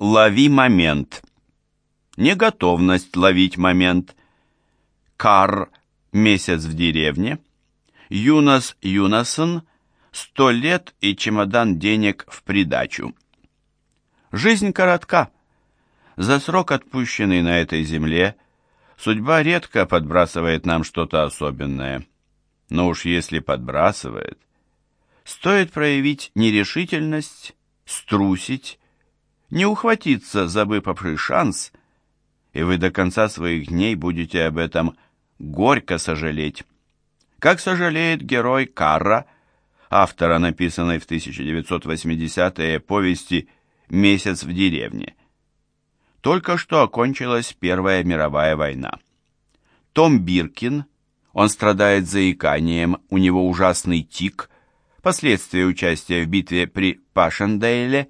Лови момент. Неготовность ловить момент. Кар месяц в деревне. Юнас Юнасон сто лет и чемодан денег в придачу. Жизнь коротка. За срок, отпущенный на этой земле, судьба редко подбрасывает нам что-то особенное. Но уж если подбрасывает, стоит проявить нерешительность, струсить, не ухватиться за выпавший шанс, и вы до конца своих дней будете об этом горько сожалеть. Как сожалеет герой Карра, автора написанной в 1980-е повести «Месяц в деревне». Только что окончилась Первая мировая война. Том Биркин, он страдает заиканием, у него ужасный тик, последствия участия в битве при Пашендейле,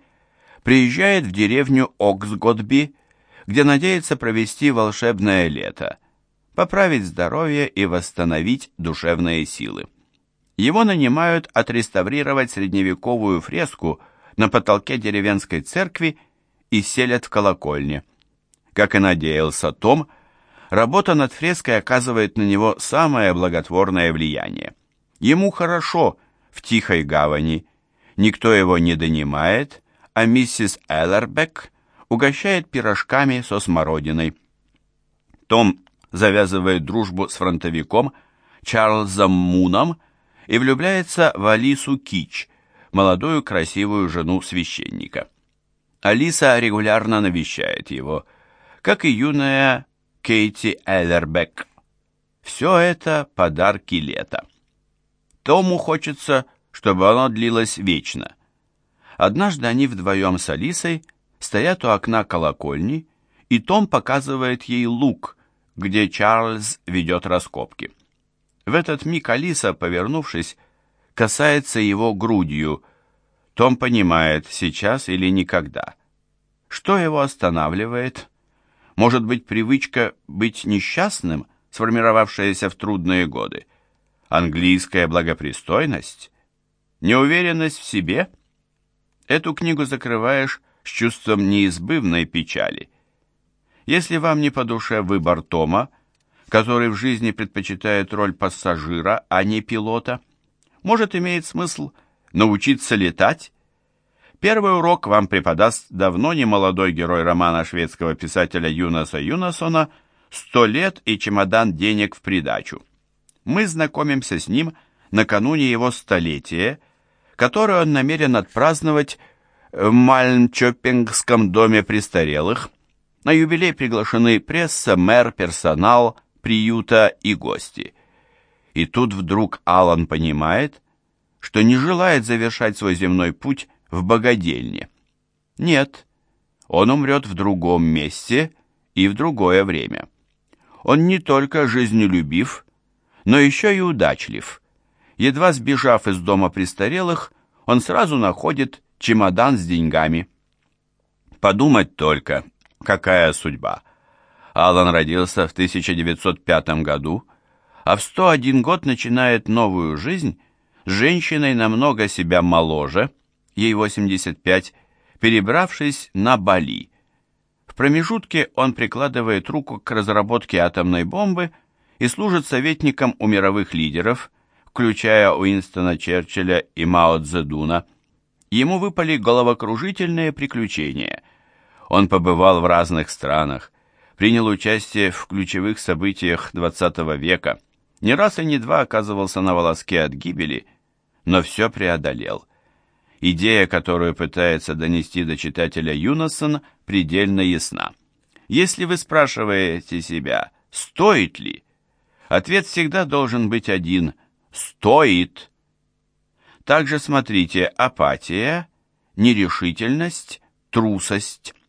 приезжает в деревню Оксготби, где надеется провести волшебное лето, поправить здоровье и восстановить душевные силы. Его нанимают отреставрировать средневековую фреску на потолке деревенской церкви и селят в колокольне. Как и надеялся Том, работа над фреской оказывает на него самое благотворное влияние. Ему хорошо в тихой гавани, никто его не донимает, а миссис Эллербек угощает пирожками со смородиной. Том завязывает дружбу с фронтовиком Чарльзом Муном и влюбляется в Алису Кич, молодую красивую жену священника. Алиса регулярно навещает его, как и юная Кейти Эллербек. Все это подарки лета. Тому хочется, чтобы оно длилось вечно. Однажды они вдвоем с Алисой стоят у окна колокольни, и Том показывает ей лук, где Чарльз ведет раскопки. В этот миг Алиса, повернувшись, касается его грудью. Том понимает, сейчас или никогда. Что его останавливает? Может быть, привычка быть несчастным, сформировавшаяся в трудные годы? Английская благопристойность? Неуверенность в себе? Эту книгу закрываешь с чувством неизбывной печали. Если вам не по душе выбор Тома, который в жизни предпочитает роль пассажира, а не пилота, может имеет смысл научиться летать? Первый урок вам преподаст давно не молодой герой романа шведского писателя Юнаса Юнасона «Сто лет и чемодан денег в придачу». Мы знакомимся с ним накануне его столетия, которое он намерен отпраздновать в Мальмчоппингском доме престарелых. На юбилей приглашены пресса, мэр, персонал, приюта и гости. И тут вдруг Алан понимает, что не желает завершать свой земной путь в богадельне. Нет, он умрет в другом месте и в другое время. Он не только жизнелюбив, но еще и удачлив. Едва сбежав из дома престарелых, он сразу находит чемодан с деньгами. Подумать только, какая судьба. Алан родился в 1905 году, а в 101 год начинает новую жизнь с женщиной намного себя моложе, ей 85, перебравшись на Бали. В промежутке он прикладывает руку к разработке атомной бомбы и служит советником у мировых лидеров, включая Уинстона Черчилля и Мао Цзэдуна. Ему выпали головокружительные приключения. Он побывал в разных странах, принял участие в ключевых событиях XX века, не раз и не два оказывался на волоске от гибели, но все преодолел. Идея, которую пытается донести до читателя Юнасон, предельно ясна. Если вы спрашиваете себя, стоит ли, ответ всегда должен быть один – стоит. Также смотрите апатия, нерешительность, трусость –